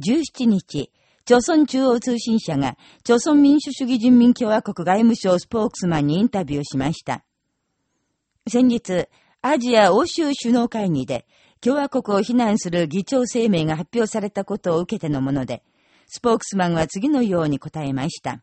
17日、朝鮮中央通信社が、朝鮮民主主義人民共和国外務省スポークスマンにインタビューしました。先日、アジア欧州首脳会議で、共和国を非難する議長声明が発表されたことを受けてのもので、スポークスマンは次のように答えました。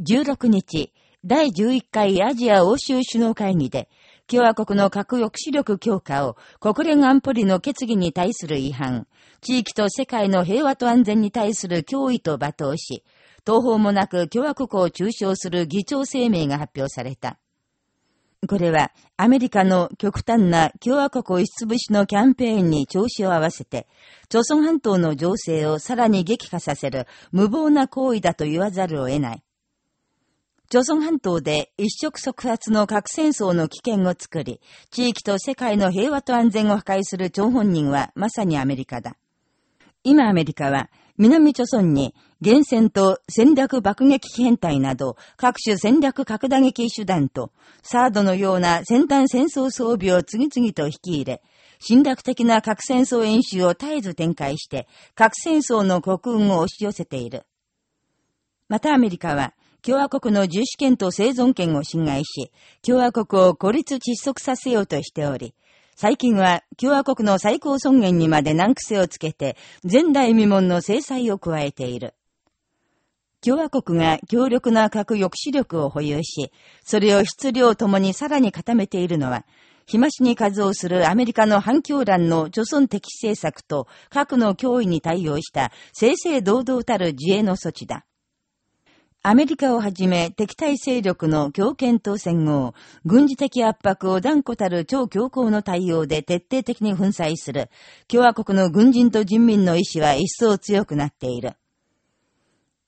16日、第11回アジア欧州首脳会議で、共和国の核抑止力強化を国連安保理の決議に対する違反、地域と世界の平和と安全に対する脅威と罵倒し、東方もなく共和国を中傷する議長声明が発表された。これは、アメリカの極端な共和国を押しつぶしのキャンペーンに調子を合わせて、朝鮮半島の情勢をさらに激化させる無謀な行為だと言わざるを得ない。朝鮮半島で一触即発の核戦争の危険を作り、地域と世界の平和と安全を破壊する張本人はまさにアメリカだ。今アメリカは、南朝鮮に、原戦と戦略爆撃機編隊など、各種戦略核打撃手段と、サードのような先端戦争装備を次々と引き入れ、侵略的な核戦争演習を絶えず展開して、核戦争の国運を押し寄せている。またアメリカは、共和国の自主権と生存権を侵害し、共和国を孤立窒息させようとしており、最近は共和国の最高尊厳にまで難癖をつけて、前代未聞の制裁を加えている。共和国が強力な核抑止力を保有し、それを質量ともにさらに固めているのは、日増しに活動するアメリカの反共乱の貯村的政策と核の脅威に対応した正々堂々たる自衛の措置だ。アメリカをはじめ敵対勢力の強権と戦後、軍事的圧迫を断固たる超強硬の対応で徹底的に粉砕する、共和国の軍人と人民の意志は一層強くなっている。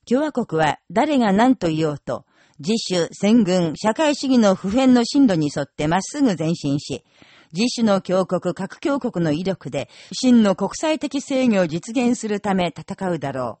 共和国は誰が何と言おうと、自主、戦軍、社会主義の普遍の進路に沿ってまっすぐ前進し、自主の強国、核強国の威力で、真の国際的制御を実現するため戦うだろう。